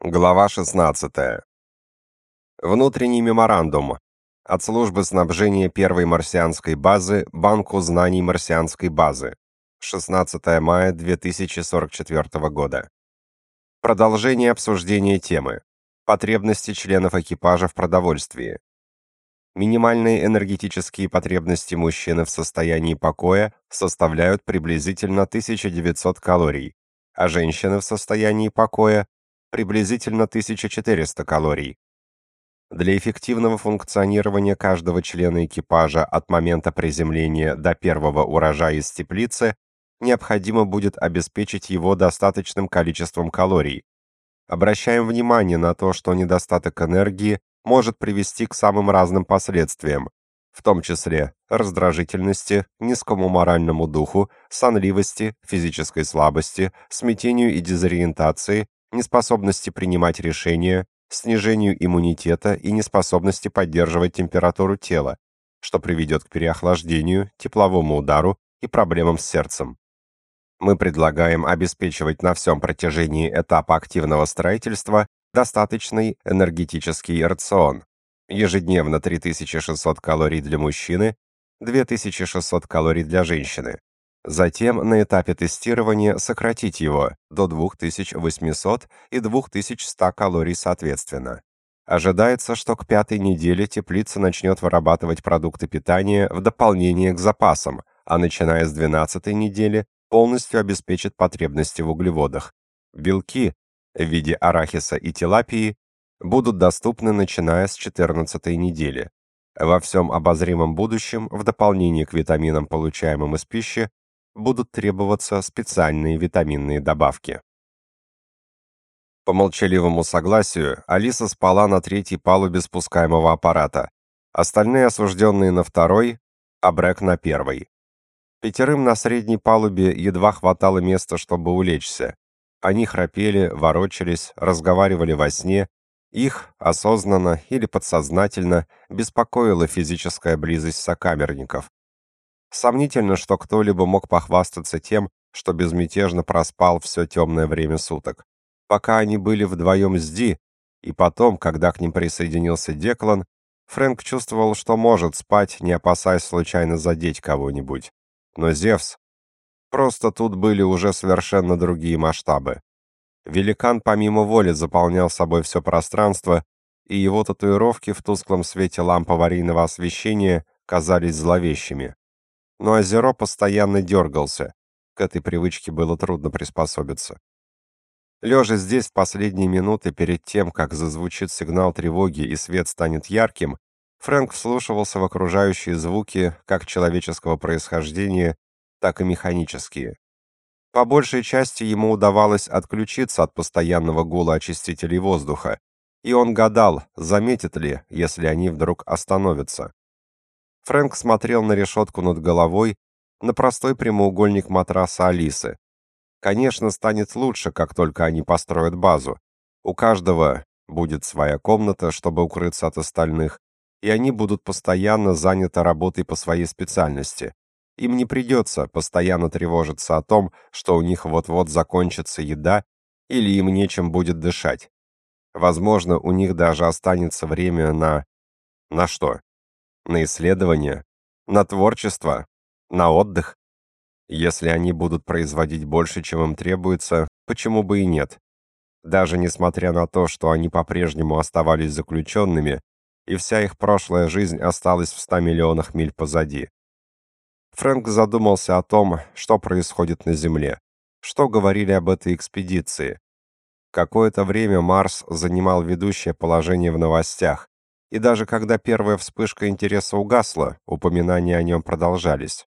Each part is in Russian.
Глава 16. Внутренний меморандум от службы снабжения первой марсианской базы Банку знаний марсианской базы. 16 мая 2044 года. Продолжение обсуждения темы. Потребности членов экипажа в продовольствии. Минимальные энергетические потребности мужчины в состоянии покоя составляют приблизительно 1900 калорий, а женщины в состоянии покоя приблизительно 1400 калорий. Для эффективного функционирования каждого члена экипажа от момента приземления до первого урожая из теплицы необходимо будет обеспечить его достаточным количеством калорий. Обращаем внимание на то, что недостаток энергии может привести к самым разным последствиям, в том числе раздражительности, низкому моральному духу, сонливости, физической слабости, смятению и дезориентации, неспособности принимать решения, снижению иммунитета и неспособности поддерживать температуру тела, что приведет к переохлаждению, тепловому удару и проблемам с сердцем. Мы предлагаем обеспечивать на всем протяжении этапа активного строительства достаточный энергетический рацион. Ежедневно 3600 калорий для мужчины, 2600 калорий для женщины. Затем на этапе тестирования сократить его до 2800 и 2100 калорий соответственно. Ожидается, что к пятой неделе теплица начнет вырабатывать продукты питания в дополнение к запасам, а начиная с 12 недели полностью обеспечит потребности в углеводах. Белки в виде арахиса и тилапии будут доступны начиная с 14 недели. Во всем обозримом будущем, в дополнение к витаминам, получаемым из пищи, будут требоваться специальные витаминные добавки. По молчаливому согласию Алиса спала на третьей палубе спускаемого аппарата, остальные осужденные на второй, а Брэк на первой. Пятерым на средней палубе едва хватало места, чтобы улечься. Они храпели, ворочались, разговаривали во сне, их, осознанно или подсознательно, беспокоила физическая близость сокамерников. Сомнительно, что кто-либо мог похвастаться тем, что безмятежно проспал все темное время суток. Пока они были вдвоем с Ди, и потом, когда к ним присоединился Деклан, Фрэнк чувствовал, что может спать, не опасаясь случайно задеть кого-нибудь. Но Зевс... Просто тут были уже совершенно другие масштабы. Великан помимо воли заполнял собой все пространство, и его татуировки в тусклом свете ламп аварийного освещения казались зловещими но Озеро постоянно дергался. К этой привычке было трудно приспособиться. Лежа здесь в последние минуты перед тем, как зазвучит сигнал тревоги и свет станет ярким, Фрэнк вслушивался в окружающие звуки как человеческого происхождения, так и механические. По большей части ему удавалось отключиться от постоянного гула очистителей воздуха, и он гадал, заметит ли, если они вдруг остановятся. Фрэнк смотрел на решетку над головой, на простой прямоугольник матраса Алисы. Конечно, станет лучше, как только они построят базу. У каждого будет своя комната, чтобы укрыться от остальных, и они будут постоянно заняты работой по своей специальности. Им не придется постоянно тревожиться о том, что у них вот-вот закончится еда или им нечем будет дышать. Возможно, у них даже останется время на... На что? На исследования, на творчество, на отдых. Если они будут производить больше, чем им требуется, почему бы и нет? Даже несмотря на то, что они по-прежнему оставались заключенными, и вся их прошлая жизнь осталась в 100 миллионах миль позади. Фрэнк задумался о том, что происходит на Земле, что говорили об этой экспедиции. Какое-то время Марс занимал ведущее положение в новостях, и даже когда первая вспышка интереса угасла, упоминания о нем продолжались.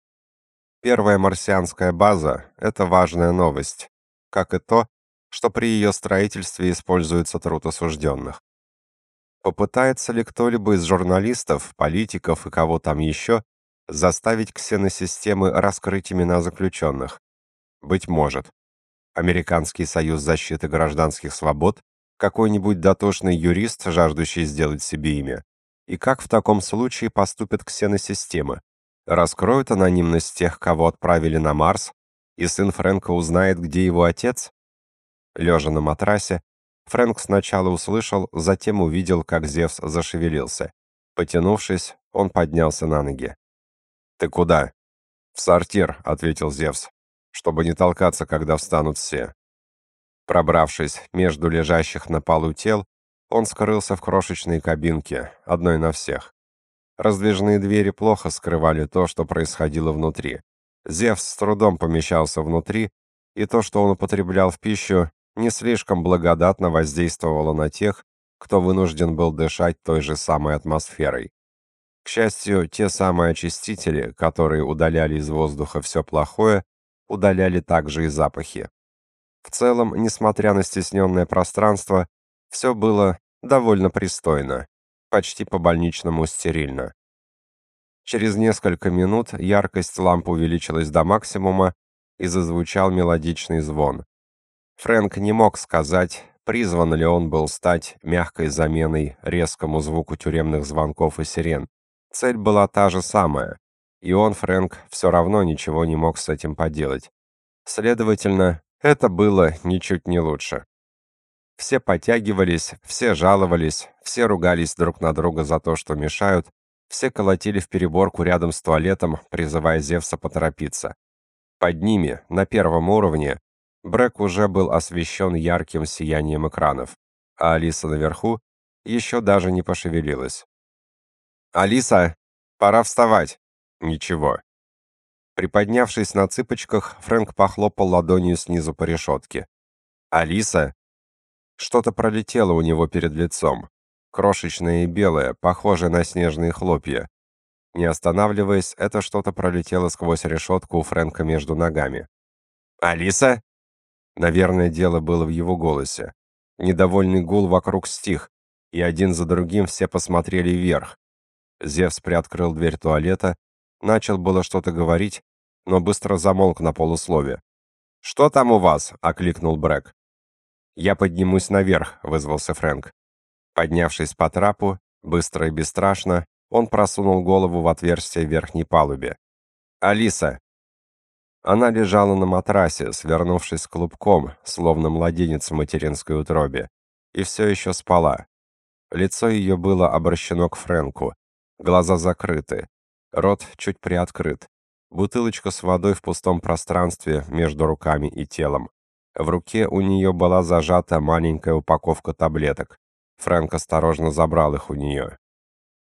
Первая марсианская база — это важная новость, как и то, что при ее строительстве используется труд осужденных. Попытается ли кто-либо из журналистов, политиков и кого там еще заставить ксеносистемы раскрыть имена заключенных? Быть может. Американский союз защиты гражданских свобод какой-нибудь дотошный юрист, жаждущий сделать себе имя? И как в таком случае поступят ксеносистемы? Раскроют анонимность тех, кого отправили на Марс, и сын Фрэнка узнает, где его отец? Лежа на матрасе, Фрэнк сначала услышал, затем увидел, как Зевс зашевелился. Потянувшись, он поднялся на ноги. «Ты куда?» «В сортир», — ответил Зевс, «чтобы не толкаться, когда встанут все». Пробравшись между лежащих на полу тел, он скрылся в крошечной кабинке, одной на всех. Раздвижные двери плохо скрывали то, что происходило внутри. Зевс с трудом помещался внутри, и то, что он употреблял в пищу, не слишком благодатно воздействовало на тех, кто вынужден был дышать той же самой атмосферой. К счастью, те самые очистители, которые удаляли из воздуха все плохое, удаляли также и запахи. В целом, несмотря на стесненное пространство, все было довольно пристойно, почти по-больничному стерильно. Через несколько минут яркость ламп увеличилась до максимума и зазвучал мелодичный звон. Фрэнк не мог сказать, призван ли он был стать мягкой заменой резкому звуку тюремных звонков и сирен. Цель была та же самая, и он, Фрэнк, все равно ничего не мог с этим поделать. Следовательно, это было ничуть не лучше. Все подтягивались, все жаловались, все ругались друг на друга за то, что мешают, все колотили в переборку рядом с туалетом, призывая Зевса поторопиться. Под ними, на первом уровне, Брэк уже был освещен ярким сиянием экранов, а Алиса наверху еще даже не пошевелилась. «Алиса, пора вставать!» «Ничего». Приподнявшись на цыпочках, Фрэнк похлопал ладонью снизу по решетке. «Алиса?» Что-то пролетело у него перед лицом. Крошечное и белое, похожее на снежные хлопья. Не останавливаясь, это что-то пролетело сквозь решетку у Фрэнка между ногами. «Алиса?» Наверное, дело было в его голосе. Недовольный гул вокруг стих, и один за другим все посмотрели вверх. Зевс приоткрыл дверь туалета, начал было что-то говорить, но быстро замолк на полуслове. «Что там у вас?» — окликнул Брэк. «Я поднимусь наверх», — вызвался Фрэнк. Поднявшись по трапу, быстро и бесстрашно, он просунул голову в отверстие верхней палубе. «Алиса!» Она лежала на матрасе, свернувшись клубком, словно младенец в материнской утробе, и все еще спала. Лицо ее было обращено к Фрэнку, глаза закрыты, рот чуть приоткрыт, бутылочка с водой в пустом пространстве между руками и телом. В руке у нее была зажата маленькая упаковка таблеток. Фрэнк осторожно забрал их у нее.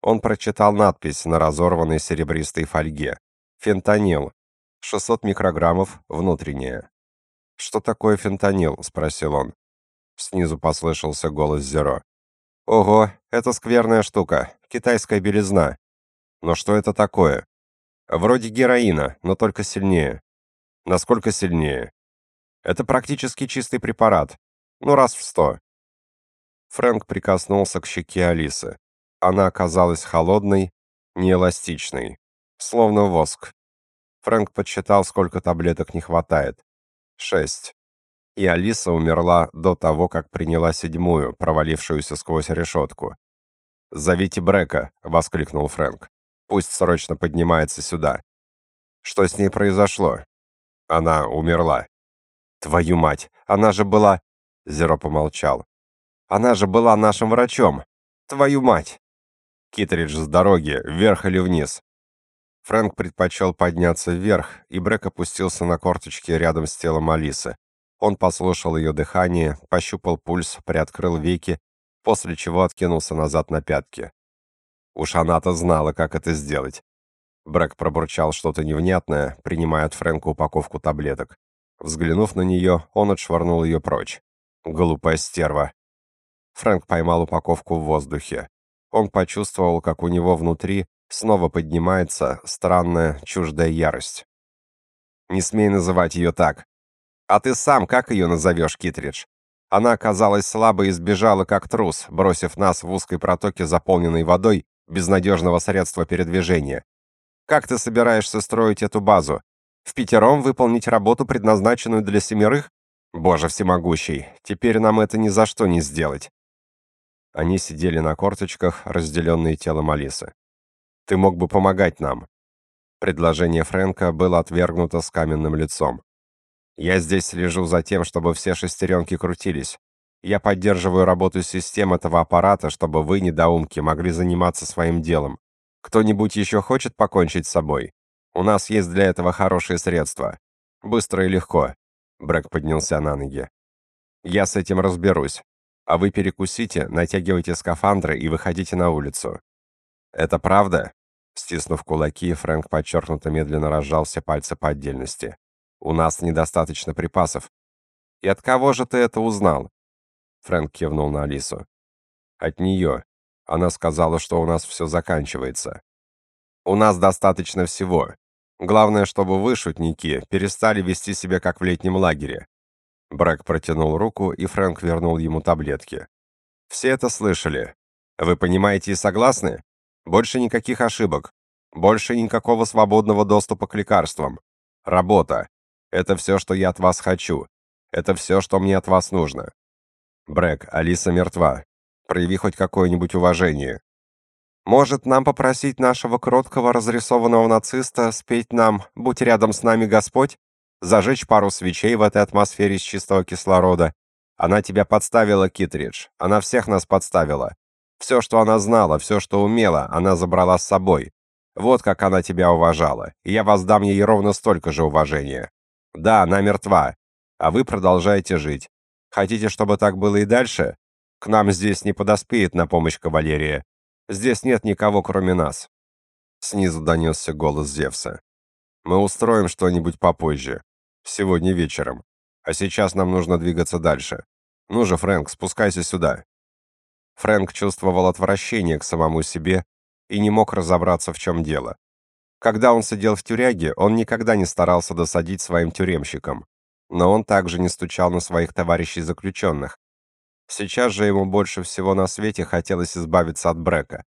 Он прочитал надпись на разорванной серебристой фольге. «Фентанил. 600 микрограммов внутреннее». «Что такое фентанил?» — спросил он. Снизу послышался голос Зеро. «Ого, это скверная штука, китайская белизна. Но что это такое?» «Вроде героина, но только сильнее». «Насколько сильнее?» «Это практически чистый препарат. Ну, раз в сто». Фрэнк прикоснулся к щеке Алисы. Она оказалась холодной, неэластичной, словно воск. Фрэнк подсчитал, сколько таблеток не хватает. Шесть. И Алиса умерла до того, как приняла седьмую, провалившуюся сквозь решетку. «Зовите Брека!» — воскликнул Фрэнк. «Пусть срочно поднимается сюда». «Что с ней произошло?» «Она умерла». «Твою мать! Она же была...» Зеро помолчал. «Она же была нашим врачом! Твою мать!» Китридж с дороги, вверх или вниз. Фрэнк предпочел подняться вверх, и Брэк опустился на корточки рядом с телом Алисы. Он послушал ее дыхание, пощупал пульс, приоткрыл веки, после чего откинулся назад на пятки. Уж она-то знала, как это сделать. Брэк пробурчал что-то невнятное, принимая от Фрэнка упаковку таблеток. Взглянув на нее, он отшвырнул ее прочь. Глупая стерва. Фрэнк поймал упаковку в воздухе. Он почувствовал, как у него внутри снова поднимается странная чуждая ярость. «Не смей называть ее так. А ты сам как ее назовешь, Китридж?» Она оказалась слабой и сбежала, как трус, бросив нас в узкой протоке, заполненной водой, без надежного средства передвижения. Как ты собираешься строить эту базу? В пятером выполнить работу, предназначенную для семерых? Боже всемогущий, теперь нам это ни за что не сделать. Они сидели на корточках, разделенные телом Алисы. «Ты мог бы помогать нам». Предложение Фрэнка было отвергнуто с каменным лицом. «Я здесь слежу за тем, чтобы все шестеренки крутились. Я поддерживаю работу систем этого аппарата, чтобы вы, недоумки, могли заниматься своим делом. Кто-нибудь еще хочет покончить с собой? У нас есть для этого хорошие средства. Быстро и легко. Брэк поднялся на ноги. Я с этим разберусь. А вы перекусите, натягивайте скафандры и выходите на улицу. Это правда? Стиснув кулаки, Фрэнк подчеркнуто медленно разжал все пальцы по отдельности. У нас недостаточно припасов. И от кого же ты это узнал? Фрэнк кивнул на Алису. От нее. Она сказала, что у нас все заканчивается. У нас достаточно всего. Главное, чтобы вы, шутники, перестали вести себя как в летнем лагере. Брэк протянул руку, и Фрэнк вернул ему таблетки. Все это слышали. Вы понимаете и согласны? Больше никаких ошибок. Больше никакого свободного доступа к лекарствам. Работа. Это все, что я от вас хочу. Это все, что мне от вас нужно. Брэк, Алиса мертва. Прояви хоть какое-нибудь уважение. Может, нам попросить нашего кроткого разрисованного нациста спеть нам «Будь рядом с нами, Господь»? Зажечь пару свечей в этой атмосфере из чистого кислорода? Она тебя подставила, Китридж. Она всех нас подставила. Все, что она знала, все, что умела, она забрала с собой. Вот как она тебя уважала. И я воздам ей ровно столько же уважения. Да, она мертва. А вы продолжаете жить. Хотите, чтобы так было и дальше? К нам здесь не подоспеет на помощь кавалерия. Здесь нет никого, кроме нас. Снизу донесся голос Зевса. Мы устроим что-нибудь попозже. Сегодня вечером. А сейчас нам нужно двигаться дальше. Ну же, Фрэнк, спускайся сюда. Фрэнк чувствовал отвращение к самому себе и не мог разобраться, в чем дело. Когда он сидел в тюряге, он никогда не старался досадить своим тюремщикам, но он также не стучал на своих товарищей заключенных. Сейчас же ему больше всего на свете хотелось избавиться от Брека.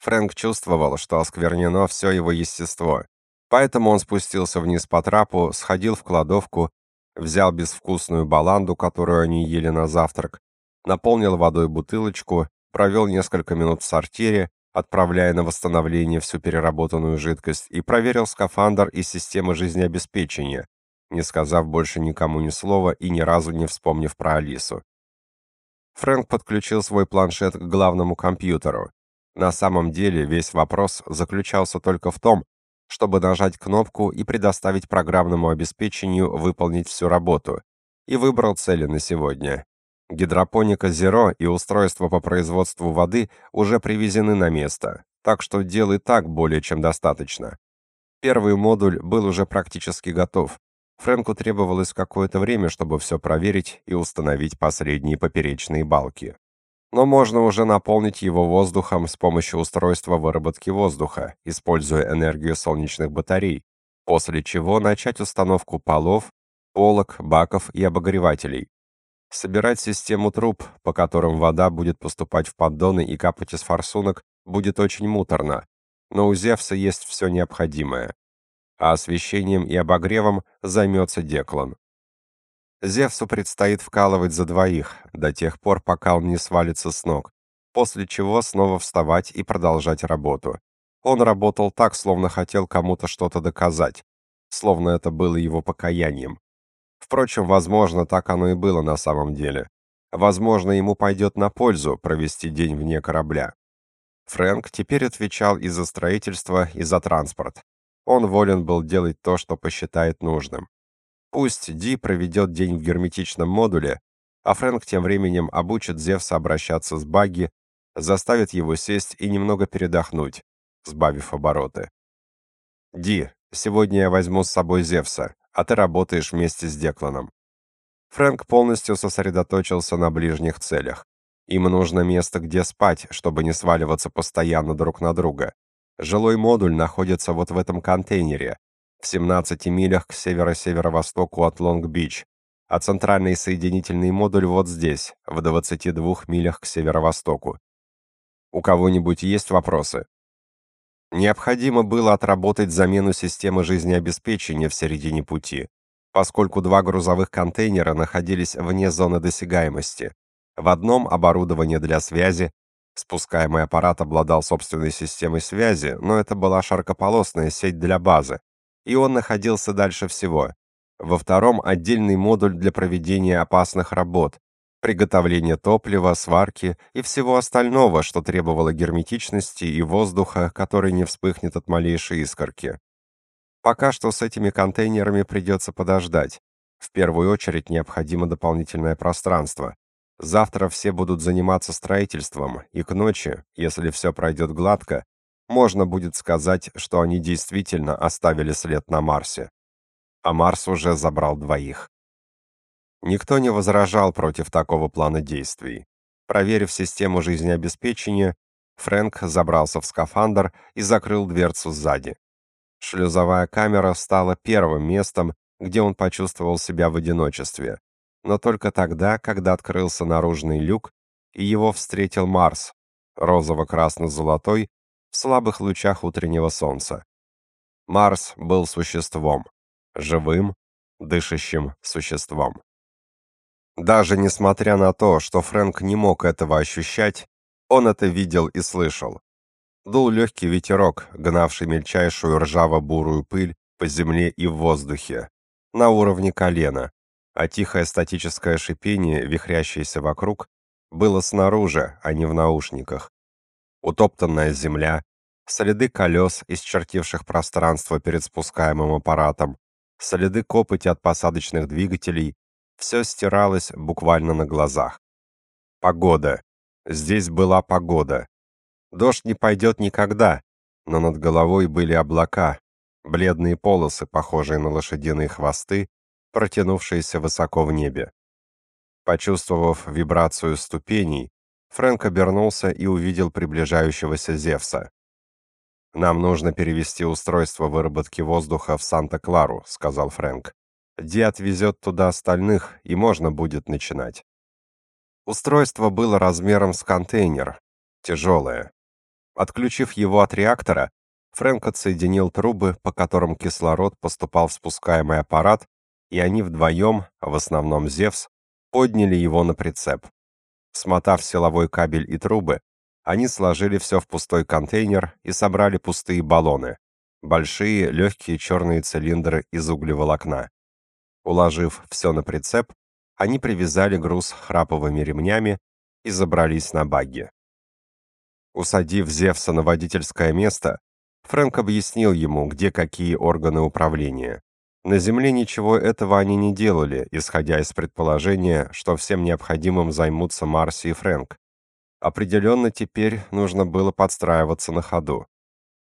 Фрэнк чувствовал, что осквернено все его естество. Поэтому он спустился вниз по трапу, сходил в кладовку, взял безвкусную баланду, которую они ели на завтрак, наполнил водой бутылочку, провел несколько минут в сортире, отправляя на восстановление всю переработанную жидкость, и проверил скафандр и системы жизнеобеспечения, не сказав больше никому ни слова и ни разу не вспомнив про Алису. Фрэнк подключил свой планшет к главному компьютеру. На самом деле весь вопрос заключался только в том, чтобы нажать кнопку и предоставить программному обеспечению выполнить всю работу, и выбрал цели на сегодня. Гидропоника Zero и устройство по производству воды уже привезены на место, так что дел и так более чем достаточно. Первый модуль был уже практически готов. Фрэнку требовалось какое-то время, чтобы все проверить и установить последние поперечные балки. Но можно уже наполнить его воздухом с помощью устройства выработки воздуха, используя энергию солнечных батарей, после чего начать установку полов, полок, баков и обогревателей. Собирать систему труб, по которым вода будет поступать в поддоны и капать из форсунок, будет очень муторно, но у Зевса есть все необходимое. А освещением и обогревом займется Деклан. Зевсу предстоит вкалывать за двоих, до тех пор, пока он не свалится с ног, после чего снова вставать и продолжать работу. Он работал так, словно хотел кому-то что-то доказать, словно это было его покаянием. Впрочем, возможно, так оно и было на самом деле. Возможно, ему пойдет на пользу провести день вне корабля. Фрэнк теперь отвечал и за строительство, и за транспорт. Он волен был делать то, что посчитает нужным. Пусть Ди проведет день в герметичном модуле, а Фрэнк тем временем обучит Зевса обращаться с Багги, заставит его сесть и немного передохнуть, сбавив обороты. «Ди, сегодня я возьму с собой Зевса а ты работаешь вместе с Декланом. Фрэнк полностью сосредоточился на ближних целях. Им нужно место, где спать, чтобы не сваливаться постоянно друг на друга. Жилой модуль находится вот в этом контейнере, в 17 милях к северо-северо-востоку от Лонг-Бич, а центральный соединительный модуль вот здесь, в 22 милях к северо-востоку. У кого-нибудь есть вопросы? Необходимо было отработать замену системы жизнеобеспечения в середине пути, поскольку два грузовых контейнера находились вне зоны досягаемости. В одном оборудование для связи, спускаемый аппарат обладал собственной системой связи, но это была широкополосная сеть для базы, и он находился дальше всего. Во втором отдельный модуль для проведения опасных работ, приготовление топлива, сварки и всего остального, что требовало герметичности и воздуха, который не вспыхнет от малейшей искорки. Пока что с этими контейнерами придется подождать. В первую очередь необходимо дополнительное пространство. Завтра все будут заниматься строительством, и к ночи, если все пройдет гладко, можно будет сказать, что они действительно оставили след на Марсе. А Марс уже забрал двоих. Никто не возражал против такого плана действий. Проверив систему жизнеобеспечения, Фрэнк забрался в скафандр и закрыл дверцу сзади. Шлюзовая камера стала первым местом, где он почувствовал себя в одиночестве. Но только тогда, когда открылся наружный люк, и его встретил Марс, розово-красно-золотой, в слабых лучах утреннего солнца. Марс был существом, живым, дышащим существом. Даже несмотря на то, что Фрэнк не мог этого ощущать, он это видел и слышал. Дул легкий ветерок, гнавший мельчайшую ржаво-бурую пыль по земле и в воздухе, на уровне колена, а тихое статическое шипение, вихрящееся вокруг, было снаружи, а не в наушниках. Утоптанная земля, следы колес, исчертивших пространство перед спускаемым аппаратом, следы копоти от посадочных двигателей, все стиралось буквально на глазах. Погода. Здесь была погода. Дождь не пойдет никогда, но над головой были облака, бледные полосы, похожие на лошадиные хвосты, протянувшиеся высоко в небе. Почувствовав вибрацию ступеней, Фрэнк обернулся и увидел приближающегося Зевса. «Нам нужно перевести устройство выработки воздуха в Санта-Клару», — сказал Фрэнк. «Ди отвезет туда остальных, и можно будет начинать». Устройство было размером с контейнер, тяжелое. Отключив его от реактора, Фрэнк отсоединил трубы, по которым кислород поступал в спускаемый аппарат, и они вдвоем, в основном Зевс, подняли его на прицеп. Смотав силовой кабель и трубы, они сложили все в пустой контейнер и собрали пустые баллоны. Большие, легкие черные цилиндры из углеволокна. Уложив все на прицеп, они привязали груз храповыми ремнями и забрались на багги. Усадив Зевса на водительское место, Фрэнк объяснил ему, где какие органы управления. На Земле ничего этого они не делали, исходя из предположения, что всем необходимым займутся Марси и Фрэнк. Определенно теперь нужно было подстраиваться на ходу.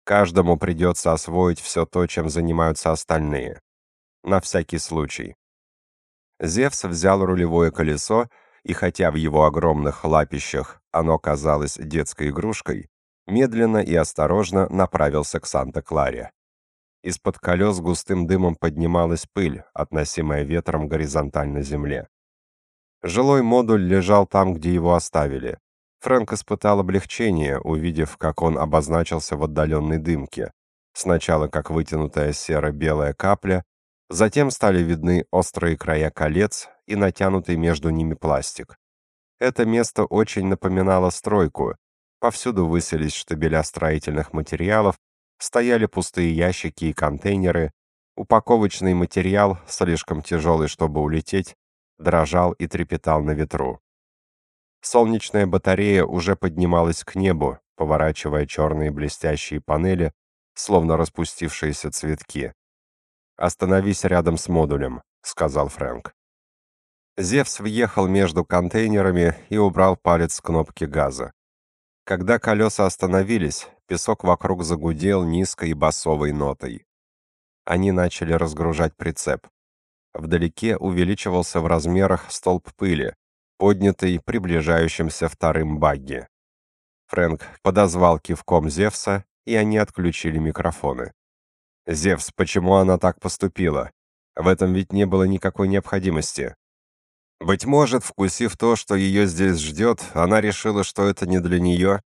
Каждому придется освоить все то, чем занимаются остальные. На всякий случай. Зевс взял рулевое колесо и хотя в его огромных лапищах оно казалось детской игрушкой, медленно и осторожно направился к Санта-Кларе. Из-под колес густым дымом поднималась пыль, относимая ветром горизонтально земле. Жилой модуль лежал там, где его оставили. Фрэнк испытал облегчение, увидев, как он обозначился в отдаленной дымке. Сначала как вытянутая серо-белая капля, затем стали видны острые края колец и натянутый между ними пластик. Это место очень напоминало стройку. Повсюду высились штабеля строительных материалов, стояли пустые ящики и контейнеры. Упаковочный материал, слишком тяжелый, чтобы улететь, дрожал и трепетал на ветру. Солнечная батарея уже поднималась к небу, поворачивая черные блестящие панели, словно распустившиеся цветки. «Остановись рядом с модулем», — сказал Фрэнк. Зевс въехал между контейнерами и убрал палец с кнопки газа. Когда колеса остановились, песок вокруг загудел низкой басовой нотой. Они начали разгружать прицеп. Вдалеке увеличивался в размерах столб пыли, поднятый приближающимся вторым багги. Фрэнк подозвал кивком Зевса, и они отключили микрофоны. «Зевс, почему она так поступила? В этом ведь не было никакой необходимости. Быть может, вкусив то, что ее здесь ждет, она решила, что это не для нее.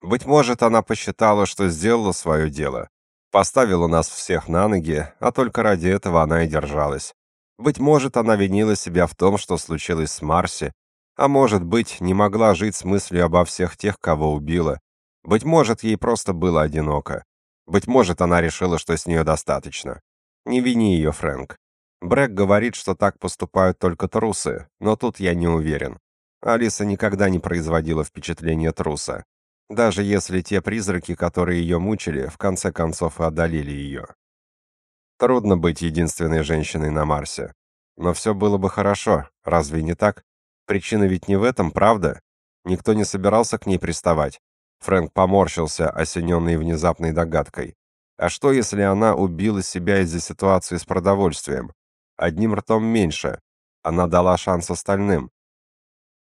Быть может, она посчитала, что сделала свое дело. Поставила нас всех на ноги, а только ради этого она и держалась. Быть может, она винила себя в том, что случилось с Марси, а может быть, не могла жить с мыслью обо всех тех, кого убила. Быть может, ей просто было одиноко. Быть может, она решила, что с нее достаточно. Не вини ее, Фрэнк. Брэк говорит, что так поступают только трусы, но тут я не уверен. Алиса никогда не производила впечатления труса, даже если те призраки, которые ее мучили, в конце концов и одолели ее. Трудно быть единственной женщиной на Марсе. Но все было бы хорошо, разве не так? Причина ведь не в этом, правда? Никто не собирался к ней приставать. Фрэнк поморщился, осененный внезапной догадкой. А что, если она убила себя из-за ситуации с продовольствием? Одним ртом меньше. Она дала шанс остальным.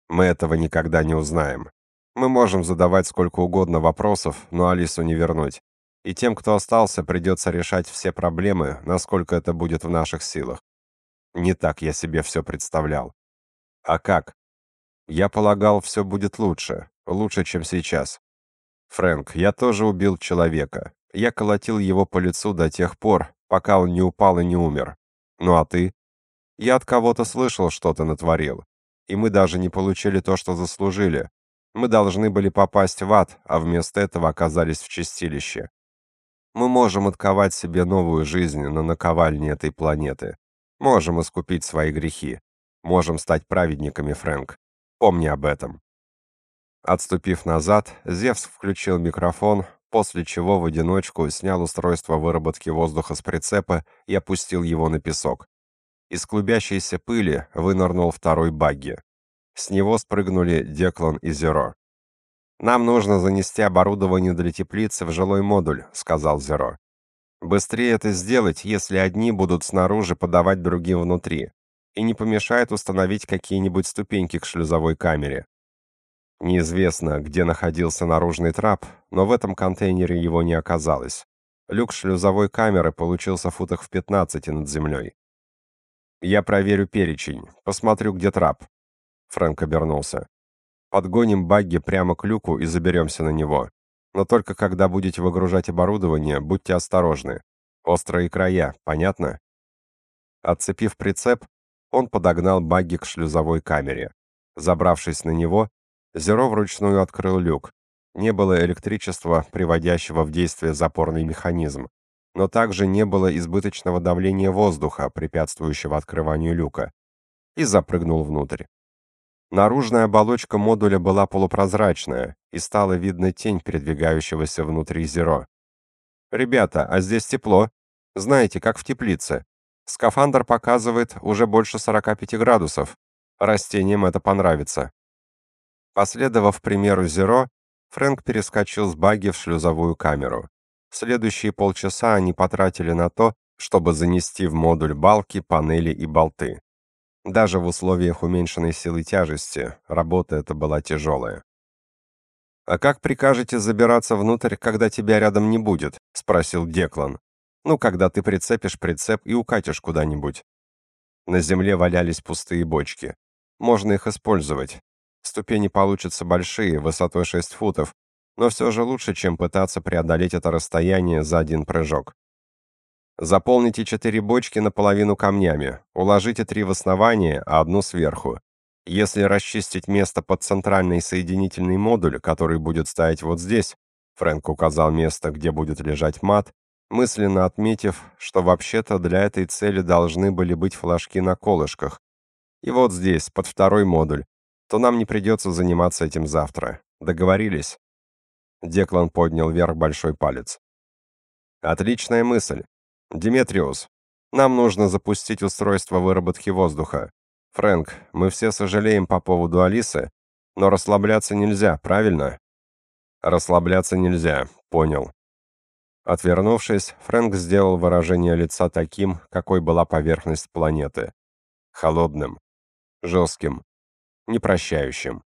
Мы этого никогда не узнаем. Мы можем задавать сколько угодно вопросов, но Алису не вернуть. И тем, кто остался, придется решать все проблемы, насколько это будет в наших силах. Не так я себе все представлял. А как? Я полагал, все будет лучше. Лучше, чем сейчас. Фрэнк, я тоже убил человека. Я колотил его по лицу до тех пор, пока он не упал и не умер. Ну а ты? Я от кого-то слышал, что ты натворил. И мы даже не получили то, что заслужили. Мы должны были попасть в ад, а вместо этого оказались в чистилище. Мы можем отковать себе новую жизнь на наковальне этой планеты. Можем искупить свои грехи. Можем стать праведниками, Фрэнк. Помни об этом. Отступив назад, Зевс включил микрофон, после чего в одиночку снял устройство выработки воздуха с прицепа и опустил его на песок. Из клубящейся пыли вынырнул второй багги. С него спрыгнули Деклан и Зеро. «Нам нужно занести оборудование для теплицы в жилой модуль», — сказал Зеро. «Быстрее это сделать, если одни будут снаружи подавать другим внутри, и не помешает установить какие-нибудь ступеньки к шлюзовой камере. Неизвестно, где находился наружный трап, но в этом контейнере его не оказалось. Люк шлюзовой камеры получился футах в 15 над землей. «Я проверю перечень, посмотрю, где трап», Фрэнк обернулся. «Подгоним багги прямо к люку и заберемся на него. Но только когда будете выгружать оборудование, будьте осторожны. Острые края, понятно?» Отцепив прицеп, он подогнал багги к шлюзовой камере. Забравшись на него, Зеро вручную открыл люк. Не было электричества, приводящего в действие запорный механизм. Но также не было избыточного давления воздуха, препятствующего открыванию люка. И запрыгнул внутрь. Наружная оболочка модуля была полупрозрачная, и стало видно тень передвигающегося внутри Зеро. «Ребята, а здесь тепло. Знаете, как в теплице. Скафандр показывает уже больше 45 градусов. Растениям это понравится». Последовав примеру Зеро, Фрэнк перескочил с баги в шлюзовую камеру. Следующие полчаса они потратили на то, чтобы занести в модуль балки, панели и болты. Даже в условиях уменьшенной силы тяжести работа эта была тяжелая. «А как прикажете забираться внутрь, когда тебя рядом не будет?» — спросил Деклан. «Ну, когда ты прицепишь прицеп и укатишь куда-нибудь». На земле валялись пустые бочки. Можно их использовать. Ступени получатся большие, высотой 6 футов, но все же лучше, чем пытаться преодолеть это расстояние за один прыжок. Заполните четыре бочки наполовину камнями, уложите три в основание, а одну сверху. Если расчистить место под центральный соединительный модуль, который будет стоять вот здесь, Фрэнк указал место, где будет лежать мат, мысленно отметив, что вообще-то для этой цели должны были быть флажки на колышках. И вот здесь, под второй модуль, то нам не придется заниматься этим завтра. Договорились? Деклан поднял вверх большой палец. Отличная мысль. Диметриус, нам нужно запустить устройство выработки воздуха. Фрэнк, мы все сожалеем по поводу Алисы, но расслабляться нельзя, правильно? Расслабляться нельзя, понял. Отвернувшись, Фрэнк сделал выражение лица таким, какой была поверхность планеты. Холодным, жестким, непрощающим.